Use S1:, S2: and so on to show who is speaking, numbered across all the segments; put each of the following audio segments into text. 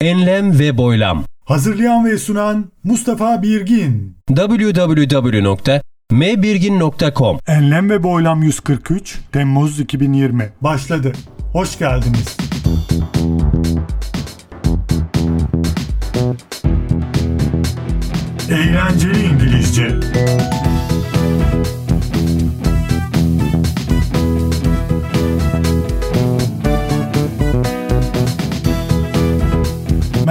S1: Enlem ve boylam
S2: Hazırlayan ve sunan Mustafa Birgin.
S1: www.mbirgin.com
S2: Enlem ve Boylam 143 Temmuz 2020 başladı. Hoş geldiniz. Eğlenceli İngilizce.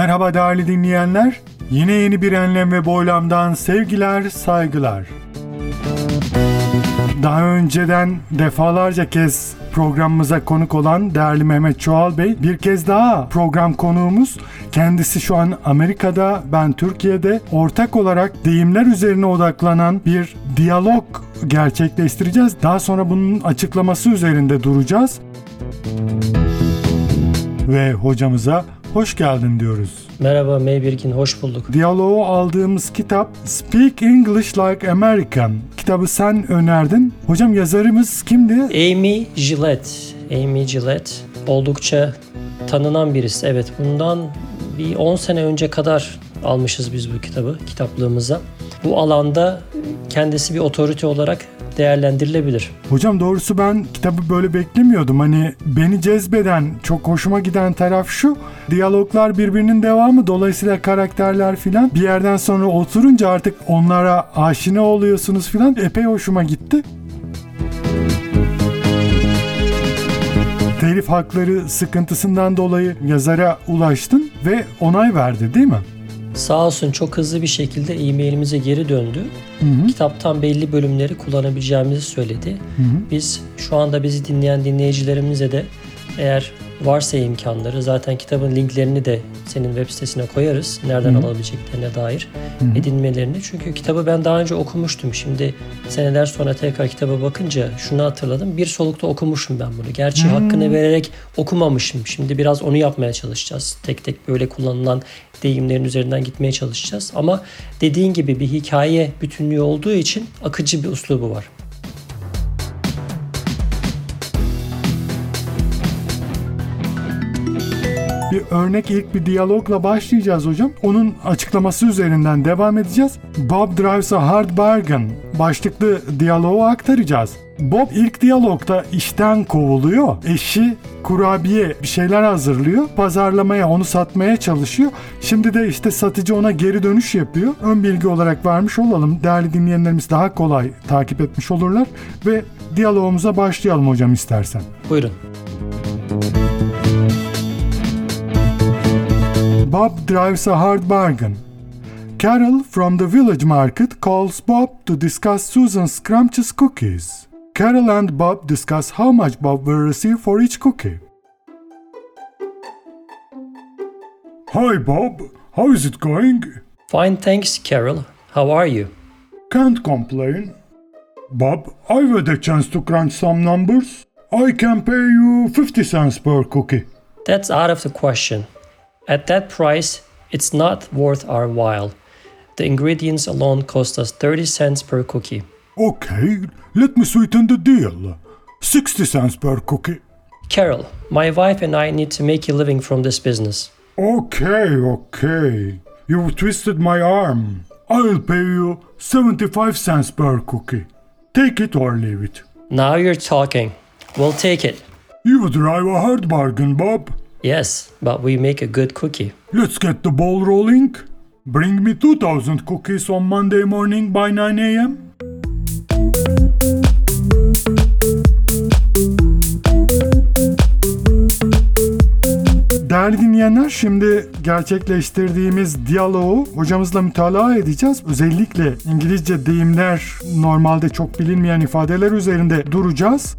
S2: Merhaba değerli dinleyenler. Yine yeni bir enlem ve boylamdan sevgiler, saygılar. Daha önceden defalarca kez programımıza konuk olan değerli Mehmet Çoğal Bey bir kez daha program konuğumuz. Kendisi şu an Amerika'da, ben Türkiye'de. Ortak olarak deyimler üzerine odaklanan bir diyalog gerçekleştireceğiz. Daha sonra bunun açıklaması üzerinde duracağız. Ve hocamıza hoş geldin diyoruz.
S3: Merhaba May Birkin, hoş bulduk.
S2: Diyaloğu aldığımız kitap Speak English Like American. Kitabı sen önerdin. Hocam yazarımız kimdi?
S3: Amy Gillette, Amy Gillette oldukça tanınan birisi. Evet, bundan bir 10 sene önce kadar almışız biz bu kitabı kitaplığımıza. Bu alanda kendisi bir otorite olarak değerlendirilebilir.
S2: Hocam doğrusu ben kitabı böyle beklemiyordum. Hani beni cezbeden, çok hoşuma giden taraf şu. Diyaloglar birbirinin devamı. Dolayısıyla karakterler filan bir yerden sonra oturunca artık onlara aşina oluyorsunuz filan. Epey hoşuma gitti. Telif hakları sıkıntısından dolayı yazara ulaştın ve onay verdi değil mi?
S3: Sağ olsun çok hızlı bir şekilde e-mailimize geri döndü. Kitaptan belli bölümleri kullanabileceğimizi söyledi. Biz şu anda bizi dinleyen dinleyicilerimize de eğer varsa imkanları zaten kitabın linklerini de senin web sitesine koyarız. Nereden alabileceklerine dair edinmelerini. Çünkü kitabı ben daha önce okumuştum. Şimdi seneler sonra tekrar kitaba bakınca şunu hatırladım. Bir solukta okumuşum ben bunu. Gerçi hakkını vererek okumamışım. Şimdi biraz onu yapmaya çalışacağız. Tek tek böyle kullanılan deyimlerin üzerinden gitmeye çalışacağız. Ama dediğin gibi bir hikaye bütünlüğü olduğu için akıcı bir uslubu var.
S2: Bir örnek ilk bir diyalogla başlayacağız hocam. Onun açıklaması üzerinden devam edeceğiz. Bob drives a hard bargain başlıklı diyaloğu aktaracağız. Bob ilk diyalogda işten kovuluyor. Eşi kurabiye bir şeyler hazırlıyor. Pazarlamaya, onu satmaya çalışıyor. Şimdi de işte satıcı ona geri dönüş yapıyor. Ön bilgi olarak vermiş olalım. Değerli dinleyenlerimiz daha kolay takip etmiş olurlar. Ve diyalogumuza başlayalım hocam istersen.
S3: Buyurun.
S2: Bob drives a hard bargain. Carol from the village market calls Bob to discuss Susan's scrumptious cookies. Carol and Bob discuss how much Bob will receive for each cookie. Hi Bob, how is it going?
S3: Fine, thanks, Carol. How are you?
S2: Can't complain. Bob, I've had a chance to crunch some numbers. I can pay you 50 cents per cookie.
S3: That's out of the question. At that price, it's not worth our while. The ingredients alone cost us 30 cents per cookie.
S2: Okay, let me sweeten the deal. 60 cents per cookie.
S3: Carol, my wife and I need to make a living from this business.
S2: Okay, okay. You've twisted my arm. I'll pay you 75 cents per cookie. Take it or leave it.
S3: Now you're talking. We'll take it.
S2: You drive a hard bargain, Bob.
S3: Yes, but we make a good cookie.
S2: Let's get the ball rolling. Bring me 2000 cookies on Monday morning by 9 a.m. Değerli dinleyenler şimdi gerçekleştirdiğimiz diyaloğu hocamızla mütalaa edeceğiz. Özellikle İngilizce deyimler normalde çok bilinmeyen ifadeler üzerinde duracağız.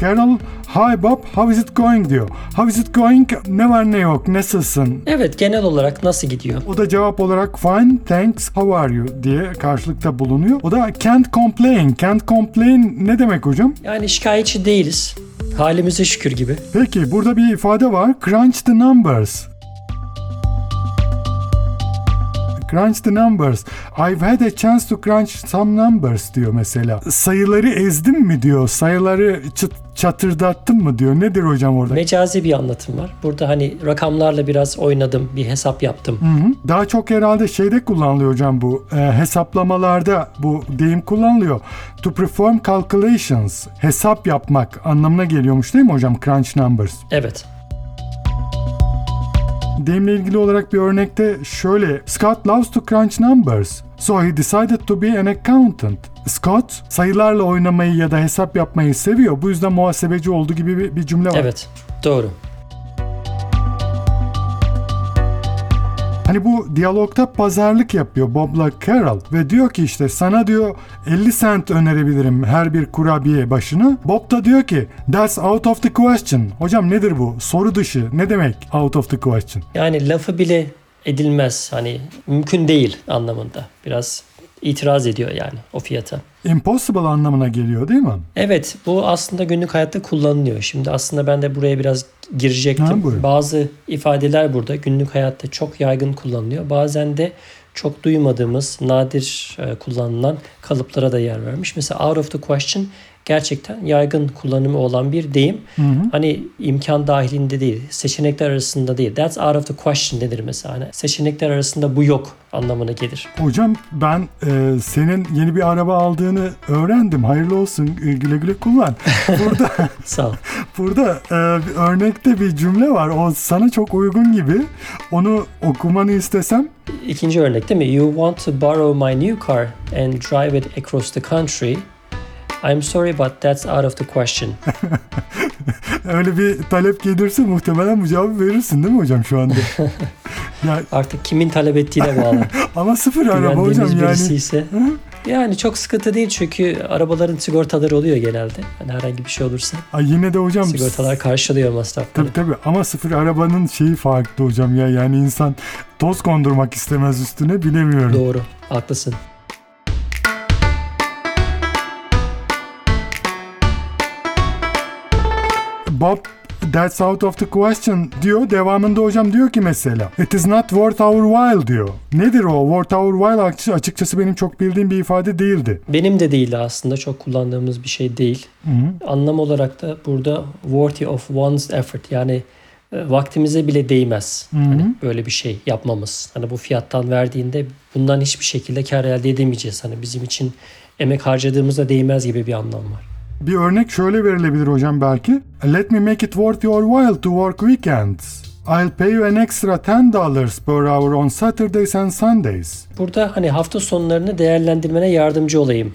S2: Carol, hi Bob, how is it going diyor. How is it going? Ne var ne yok, nasılsın?
S3: Evet, genel olarak nasıl gidiyor?
S2: O da cevap olarak fine, thanks, how are you diye karşılıkta bulunuyor. O da can't complain. Can't complain ne demek hocam?
S3: Yani şikayetçi değiliz. Halimize şükür gibi.
S2: Peki burada bir ifade var. Crunch the numbers. Crunch the numbers. I've had a chance to crunch some numbers diyor mesela. Sayıları ezdim mi diyor. Sayıları çıt çatırdattın mı diyor. Nedir hocam orada?
S3: Mecazi bir anlatım var. Burada hani rakamlarla biraz oynadım, bir hesap yaptım.
S2: Hı hı. Daha çok herhalde şeyde kullanılıyor hocam bu. e, hesaplamalarda bu deyim kullanılıyor. To perform calculations. Hesap yapmak anlamına geliyormuş değil mi hocam? Crunch numbers.
S3: Evet.
S2: Deyimle ilgili olarak bir örnekte şöyle. Scott loves to crunch numbers. So he decided to be an accountant. Scott sayılarla oynamayı ya da hesap yapmayı seviyor. Bu yüzden muhasebeci oldu gibi bir, bir cümle var.
S3: Evet. Doğru.
S2: Hani bu diyalogta pazarlık yapıyor Bob'la Carol ve diyor ki işte sana diyor 50 cent önerebilirim her bir kurabiye başına. Bob da diyor ki that's out of the question. Hocam nedir bu? Soru dışı. Ne demek out of the question?
S3: Yani lafı bile edilmez. Hani mümkün değil anlamında. Biraz itiraz ediyor yani o fiyata.
S2: Impossible anlamına geliyor değil mi?
S3: Evet bu aslında günlük hayatta kullanılıyor. Şimdi aslında ben de buraya biraz girecektim.
S2: Ha, buyurun.
S3: Bazı ifadeler burada günlük hayatta çok yaygın kullanılıyor. Bazen de çok duymadığımız, nadir e, kullanılan kalıplara da yer vermiş. Mesela out of the question gerçekten yaygın kullanımı olan bir deyim. Hani imkan dahilinde değil, seçenekler arasında değil. That's out of the question denir mesela. Hani seçenekler arasında bu yok anlamına gelir.
S2: Hocam ben e, senin yeni bir araba aldığını öğrendim. Hayırlı olsun. E, güle güle kullan. Burada
S3: Sağ ol.
S2: burada e, örnekte bir cümle var. O sana çok uygun gibi. Onu okumanı istesem
S3: İkinci örnek değil mi? You want to borrow my new car and drive it across the country. I'm sorry but that's out of the question.
S2: öyle bir talep gelirse muhtemelen bu cevabı verirsin değil mi hocam şu anda? ya,
S3: Artık kimin talep ettiğine bağlı.
S2: ama sıfır araba hocam yani.
S3: ise. Yani çok sıkıntı değil çünkü arabaların sigortaları oluyor genelde. Hani herhangi bir şey olursa
S2: Ay yine de hocam
S3: sigortalar karşılıyor masrafları.
S2: Tabii tabii ama sıfır arabanın şeyi farklı hocam ya. Yani insan toz kondurmak istemez üstüne bilemiyorum.
S3: Doğru. Haklısın.
S2: Bob that's out of the question diyor. Devamında hocam diyor ki mesela it is not worth our while diyor. Nedir o? Worth our while Açı- açıkçası benim çok bildiğim bir ifade değildi.
S3: Benim de değil aslında çok kullandığımız bir şey değil. Anlam olarak da burada worthy of one's effort yani e, vaktimize bile değmez. Hani böyle bir şey yapmamız. Hani bu fiyattan verdiğinde bundan hiçbir şekilde kar elde edemeyeceğiz. Hani bizim için emek harcadığımıza değmez gibi bir anlam var.
S2: Bir örnek şöyle verilebilir hocam belki. Let me make it worth your while to work weekends. I'll pay you an extra $10 per hour on Saturdays and Sundays.
S3: Burada hani hafta sonlarını değerlendirmene yardımcı olayım.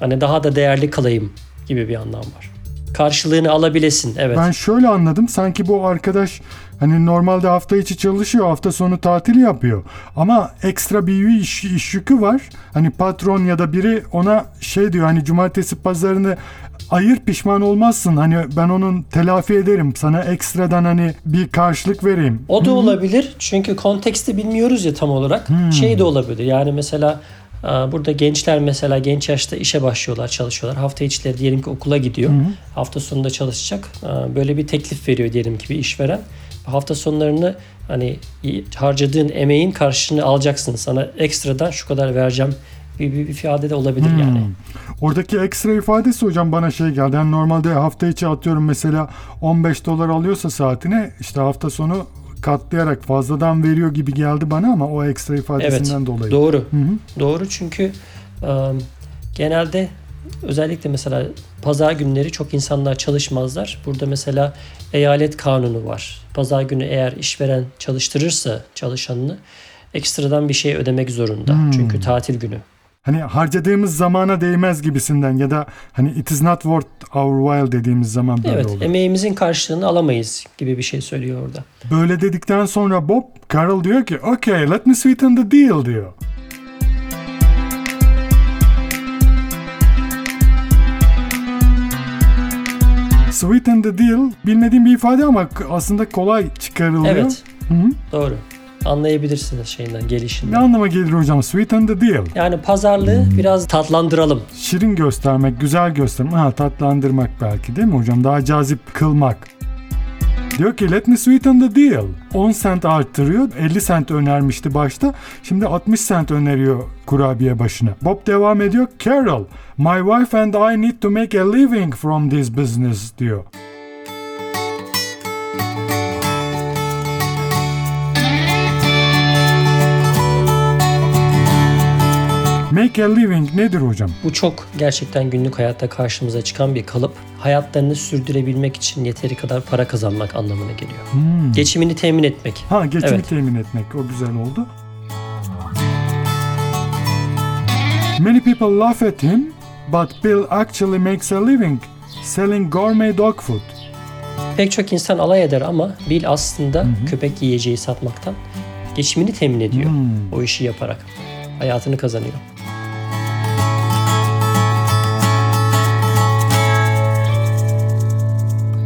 S3: Hani daha da değerli kalayım gibi bir anlam var. Karşılığını alabilesin. Evet.
S2: Ben şöyle anladım sanki bu arkadaş hani normalde hafta içi çalışıyor hafta sonu tatil yapıyor ama ekstra bir iş, iş yükü var hani patron ya da biri ona şey diyor hani cumartesi pazarını ayır pişman olmazsın hani ben onun telafi ederim sana ekstradan hani bir karşılık vereyim.
S3: O da olabilir. Çünkü konteksti bilmiyoruz ya tam olarak. Şey de olabilir. Yani mesela e, burada gençler mesela genç yaşta işe başlıyorlar, çalışıyorlar. Hafta içleri diyelim ki okula gidiyor. Hafta sonunda çalışacak. E, Böyle bir teklif veriyor diyelim ki bir işveren. Hafta sonlarını hani harcadığın emeğin karşılığını alacaksın. Sana ekstradan şu kadar vereceğim bir, bir, bir ifade de olabilir yani.
S2: Oradaki ekstra ifadesi hocam bana şey geldi. Yani normalde hafta içi atıyorum mesela 15 dolar alıyorsa saatine işte hafta sonu katlayarak fazladan veriyor gibi geldi bana ama o ekstra ifadesinden
S3: Evet.
S2: dolayı.
S3: Doğru. Doğru çünkü e, genelde özellikle mesela pazar günleri çok insanlar çalışmazlar. Burada mesela eyalet kanunu var. Pazar günü eğer işveren çalıştırırsa çalışanını ekstradan bir şey ödemek zorunda. Çünkü tatil günü.
S2: Hani harcadığımız zamana değmez gibisinden ya da hani it is not worth our while dediğimiz zaman böyle
S3: Evet,
S2: olur.
S3: emeğimizin karşılığını alamayız gibi bir şey söylüyor orada.
S2: Böyle dedikten sonra Bob, Carol diyor ki okay let me sweeten the deal diyor. Sweeten the deal bilmediğim bir ifade ama aslında kolay çıkarılıyor.
S3: Evet,
S2: Hı hı.
S3: doğru. Anlayabilirsiniz şeyinden,
S2: Ne
S3: gelişinden.
S2: anlama gelir hocam sweeten the deal?
S3: Yani pazarlığı biraz tatlandıralım.
S2: Şirin göstermek, güzel göstermek, ha tatlandırmak belki değil mi hocam? Daha cazip kılmak. Diyor ki let me sweeten the deal. 10 cent arttırıyor. 50 cent önermişti başta. Şimdi 60 cent öneriyor kurabiye başına. Bob devam ediyor. Carol, my wife and I need to make a living from this business diyor. Make a living nedir hocam?
S3: Bu çok gerçekten günlük hayatta karşımıza çıkan bir kalıp. Hayatlarını sürdürebilmek için yeteri kadar para kazanmak anlamına geliyor. Geçimini temin etmek.
S2: Ha geçimi
S3: Evet.
S2: temin etmek o güzel oldu. Many people laugh at him, but Bill actually makes a living selling gourmet dog food.
S3: Pek çok insan alay eder ama Bill aslında köpek yiyeceği satmaktan geçimini temin ediyor. O işi yaparak. Hayatını kazanıyor.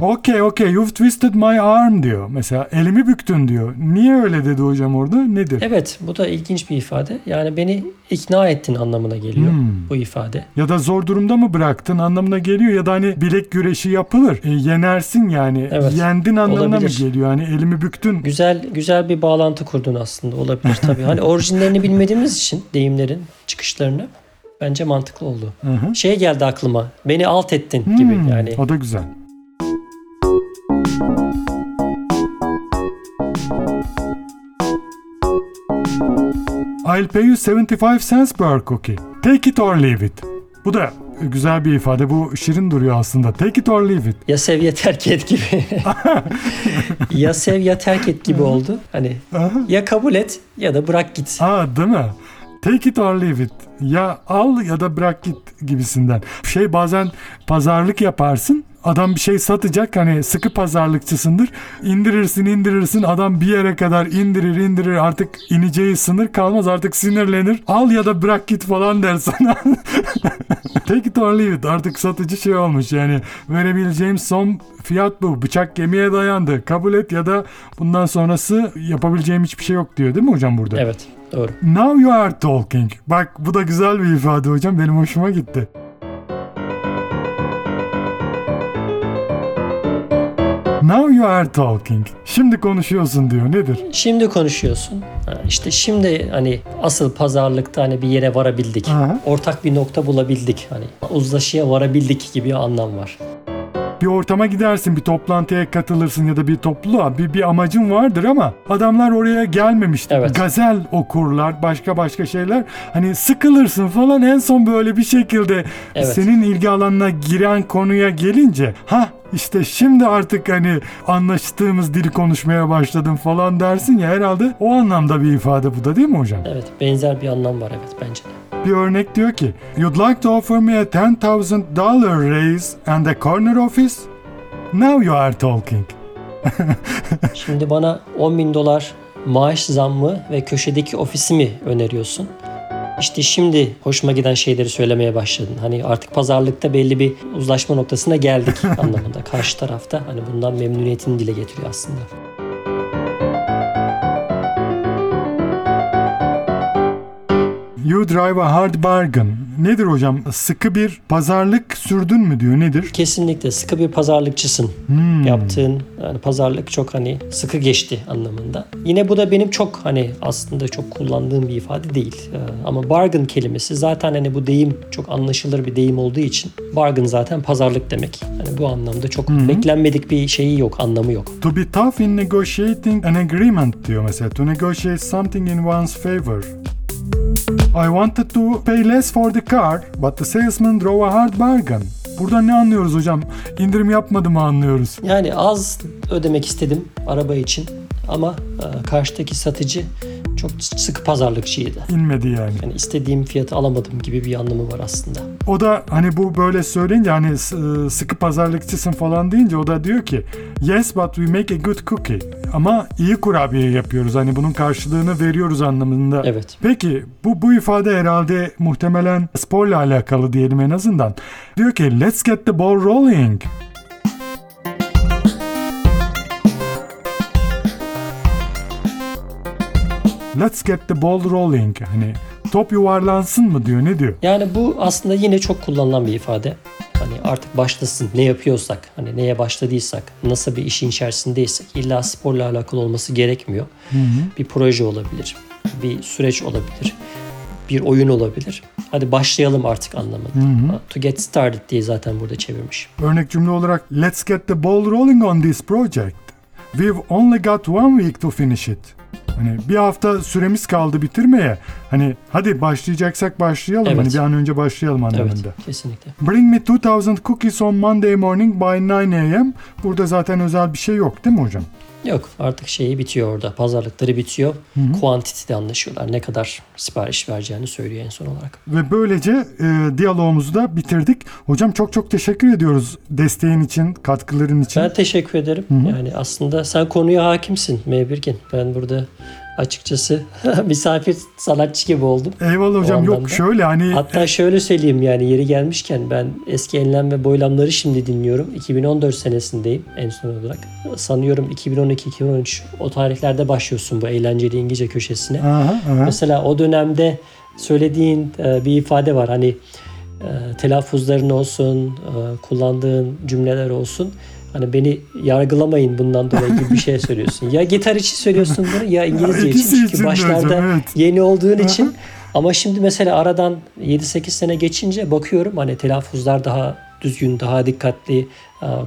S2: Okay, okay, you've twisted my arm diyor. Mesela elimi büktün diyor. Niye öyle dedi hocam orada? Nedir?
S3: Evet bu da ilginç bir ifade. Yani beni ikna ettin anlamına geliyor bu ifade.
S2: Ya da zor durumda mı bıraktın anlamına geliyor ya da hani bilek güreşi yapılır. E, yenersin yani.
S3: Evet,
S2: Yendin anlamına
S3: olabilir.
S2: mı geliyor? Hani elimi büktün.
S3: Güzel güzel bir bağlantı kurdun aslında olabilir tabii. Hani orijinlerini bilmediğimiz için deyimlerin çıkışlarını bence mantıklı oldu.
S2: hı.
S3: Şey geldi aklıma. Beni alt ettin gibi
S2: Hmm,
S3: yani.
S2: O da güzel. I'll pay you 75 cents per cookie. Take it or leave it. Bu da güzel bir ifade. Bu şirin duruyor aslında. Take it or leave it.
S3: Ya sev ya terk et gibi. ya sev ya terk et gibi oldu. Hani ya kabul et ya da bırak git.
S2: Ha değil mi? Take it or leave it. Ya al ya da bırak git gibisinden. Şey bazen pazarlık yaparsın. Adam bir şey satacak hani sıkı pazarlıkçısındır. İndirirsin indirirsin adam bir yere kadar indirir indirir artık ineceği sınır kalmaz artık sinirlenir. Al ya da bırak git falan der sana. Take it or leave it. Artık satıcı şey olmuş yani verebileceğim son fiyat bu. Bıçak gemiye dayandı. Kabul et ya da bundan sonrası yapabileceğim hiçbir şey yok diyor değil mi hocam burada?
S3: Evet doğru.
S2: Now you are talking. Bak bu da güzel bir ifade hocam. Benim hoşuma gitti. Now you are talking. Şimdi konuşuyorsun diyor. Nedir?
S3: Şimdi konuşuyorsun. Ha, İşte şimdi hani asıl pazarlıkta hani bir yere varabildik.
S2: Aha.
S3: Ortak bir nokta bulabildik. Hani uzlaşıya varabildik gibi anlam var.
S2: Bir ortama gidersin, bir toplantıya katılırsın ya da bir topluluğa bir, bir amacın vardır ama adamlar oraya gelmemiştir.
S3: Evet.
S2: Gazel okurlar, başka başka şeyler. Hani sıkılırsın falan en son böyle bir şekilde
S3: Evet.
S2: senin ilgi alanına giren konuya gelince ha işte şimdi artık hani anlaştığımız dili konuşmaya başladım falan dersin ya herhalde o anlamda bir ifade bu da değil mi hocam?
S3: Evet benzer bir anlam var evet bence de.
S2: Bir örnek diyor ki You'd like to offer me a $10,000 raise and a corner office? Now you are talking.
S3: Şimdi bana 10 bin dolar maaş zammı ve köşedeki ofisi mi öneriyorsun? İşte şimdi hoşuma giden şeyleri söylemeye başladın. Hani artık pazarlıkta belli bir uzlaşma noktasına geldik anlamında. Karşı tarafta hani bundan memnuniyetini dile getiriyor aslında.
S2: You drive a hard bargain. Nedir hocam? Sıkı bir pazarlık sürdün mü diyor. Nedir?
S3: Kesinlikle sıkı bir pazarlıkçısın. Yaptığın yani pazarlık çok hani sıkı geçti anlamında. Yine bu da benim çok hani aslında çok kullandığım bir ifade değil. Ee, Ama bargain kelimesi zaten hani bu deyim çok anlaşılır bir deyim olduğu için bargain zaten pazarlık demek. Hani bu anlamda çok beklenmedik bir şeyi yok, anlamı yok.
S2: To be tough in negotiating an agreement diyor mesela. To negotiate something in one's favor. I wanted to pay less for the car, but the salesman drove a hard bargain. Burada ne anlıyoruz hocam? İndirim yapmadı mı anlıyoruz?
S3: Yani az ödemek istedim araba için ama e, karşıdaki satıcı çok sıkı pazarlıkçıydı.
S2: İnmedi yani.
S3: Yani istediğim fiyatı alamadım gibi bir anlamı var aslında.
S2: O da hani bu böyle söyleyince hani s- sıkı pazarlıkçısın falan deyince o da diyor ki yes but we make a good cookie. Ama iyi kurabiye yapıyoruz. Hani bunun karşılığını veriyoruz anlamında.
S3: Evet.
S2: Peki bu bu ifade herhalde muhtemelen sporla alakalı diyelim en azından. Diyor ki let's get the ball rolling. Let's get the ball rolling. Hani top yuvarlansın mı diyor ne diyor?
S3: Yani bu aslında yine çok kullanılan bir ifade. Hani artık başlasın ne yapıyorsak hani neye başladıysak nasıl bir işin içerisindeysek illa sporla alakalı olması gerekmiyor. Bir proje olabilir, bir süreç olabilir, bir oyun olabilir. Hadi başlayalım artık anlamında. To get started diye zaten burada çevirmiş.
S2: Örnek cümle olarak Let's get the ball rolling on this project. We've only got one week to finish it. Hani bir hafta süremiz kaldı bitirmeye. Hani hadi başlayacaksak başlayalım.
S3: Evet.
S2: Hani bir an önce başlayalım anlamında.
S3: Evet, kesinlikle.
S2: Bring me 2000 cookies on Monday morning by 9 a.m. Burada zaten özel bir şey yok değil mi hocam?
S3: Yok artık şeyi bitiyor orada. Pazarlıkları bitiyor. Quantity'de anlaşıyorlar. Ne kadar sipariş vereceğini söylüyor en son olarak.
S2: Ve böylece e, diyalogumuzu da bitirdik. Hocam çok çok teşekkür ediyoruz desteğin için, katkıların için.
S3: Ben teşekkür ederim. Yani aslında sen konuya hakimsin Mebirgin. Ben burada açıkçası misafir sanatçı gibi oldum.
S2: Eyvallah hocam. Yok şöyle hani
S3: Hatta şöyle söyleyeyim yani yeri gelmişken ben eski enlem ve boylamları şimdi dinliyorum. 2014 senesindeyim en son olarak. Sanıyorum 2012-2013 o tarihlerde başlıyorsun bu eğlenceli İngilizce köşesine.
S2: Aha, aha.
S3: Mesela o dönemde söylediğin e, bir ifade var. Hani e, telaffuzların olsun, e, kullandığın cümleler olsun. Hani beni yargılamayın bundan dolayı gibi bir şey söylüyorsun. Ya gitar için söylüyorsun bunu ya İngilizce için. Çünkü başlarda yeni olduğun için. Ama şimdi mesela aradan 7-8 sene geçince bakıyorum hani telaffuzlar daha düzgün, daha dikkatli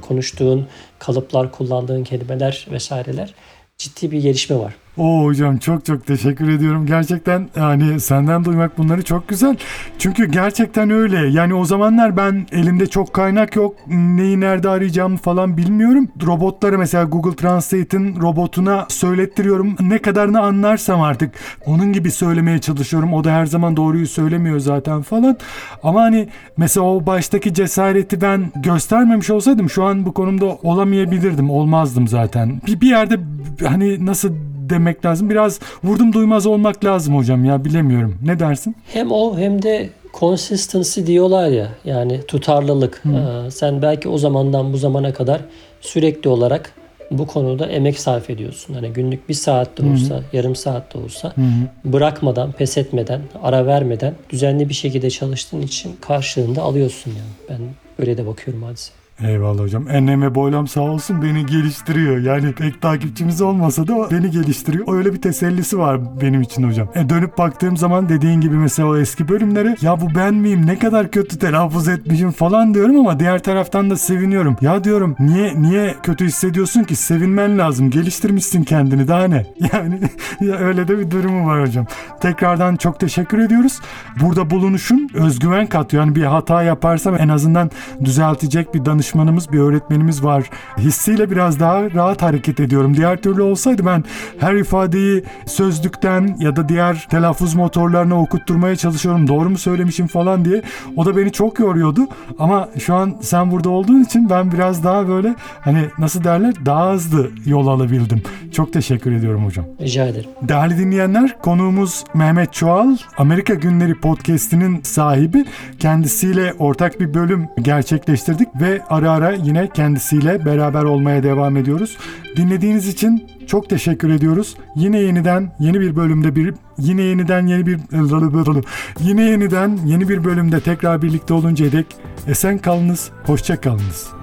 S3: konuştuğun, kalıplar kullandığın kelimeler vesaireler ciddi bir gelişme var.
S2: Oo hocam çok çok teşekkür ediyorum. Gerçekten yani senden duymak bunları çok güzel. Çünkü gerçekten öyle. Yani o zamanlar ben elimde çok kaynak yok. Neyi nerede arayacağımı falan bilmiyorum. Robotları mesela Google Translate'in robotuna söylettiriyorum. Ne kadarını anlarsam artık onun gibi söylemeye çalışıyorum. O da her zaman doğruyu söylemiyor zaten falan. Ama hani mesela o baştaki cesareti ben göstermemiş olsaydım şu an bu konumda olamayabilirdim. Olmazdım zaten. Bir, bir yerde hani nasıl demek lazım. Biraz vurdum duymaz olmak lazım hocam ya bilemiyorum. Ne dersin?
S3: Hem o hem de consistency diyorlar ya yani tutarlılık. Ee, sen belki o zamandan bu zamana kadar sürekli olarak bu konuda emek sarf ediyorsun. Hani günlük bir saat de olsa, yarım saat de olsa bırakmadan, pes etmeden, ara vermeden düzenli bir şekilde çalıştığın için karşılığında alıyorsun yani. Ben öyle de bakıyorum hadise.
S2: Eyvallah hocam. Enneme boylam sağ olsun beni geliştiriyor. Yani pek takipçimiz olmasa da beni geliştiriyor. Öyle bir tesellisi var benim için hocam. E dönüp baktığım zaman dediğin gibi mesela o eski bölümlere ya bu ben miyim ne kadar kötü telaffuz etmişim falan diyorum ama diğer taraftan da seviniyorum. Ya diyorum niye niye kötü hissediyorsun ki? Sevinmen lazım. Geliştirmişsin kendini daha ne? Yani ya öyle de bir durumu var hocam. Tekrardan çok teşekkür ediyoruz. Burada bulunuşun özgüven katıyor. Yani bir hata yaparsam en azından düzeltecek bir danışmanımız, bir öğretmenimiz var. Hissiyle biraz daha rahat hareket ediyorum. Diğer türlü olsaydı ben her ifadeyi sözlükten ya da diğer telaffuz motorlarına okutturmaya çalışıyorum. Doğru mu söylemişim falan diye. O da beni çok yoruyordu. Ama şu an sen burada olduğun için ben biraz daha böyle hani nasıl derler daha hızlı yol alabildim. Çok teşekkür ediyorum hocam.
S3: Rica ederim.
S2: Değerli dinleyenler, konuğumuz Mehmet Çoğal, Amerika Günleri podcast'inin sahibi. Kendisiyle ortak bir bölüm gerçekleştirdik ve ara ara yine kendisiyle beraber olmaya devam ediyoruz. Dinlediğiniz için çok teşekkür ediyoruz. Yine yeniden yeni bir bölümde bir yine yeniden yeni bir yine yeniden yeni bir bölümde tekrar birlikte oluncaya dek esen kalınız, hoşça kalınız.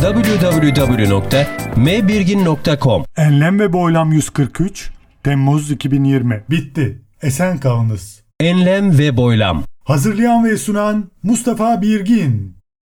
S1: www.mbirgin.com
S2: Enlem ve Boylam 143 Temmuz 2020 bitti. Esen kalınız.
S1: Enlem ve boylam.
S2: Hazırlayan ve sunan Mustafa Birgin.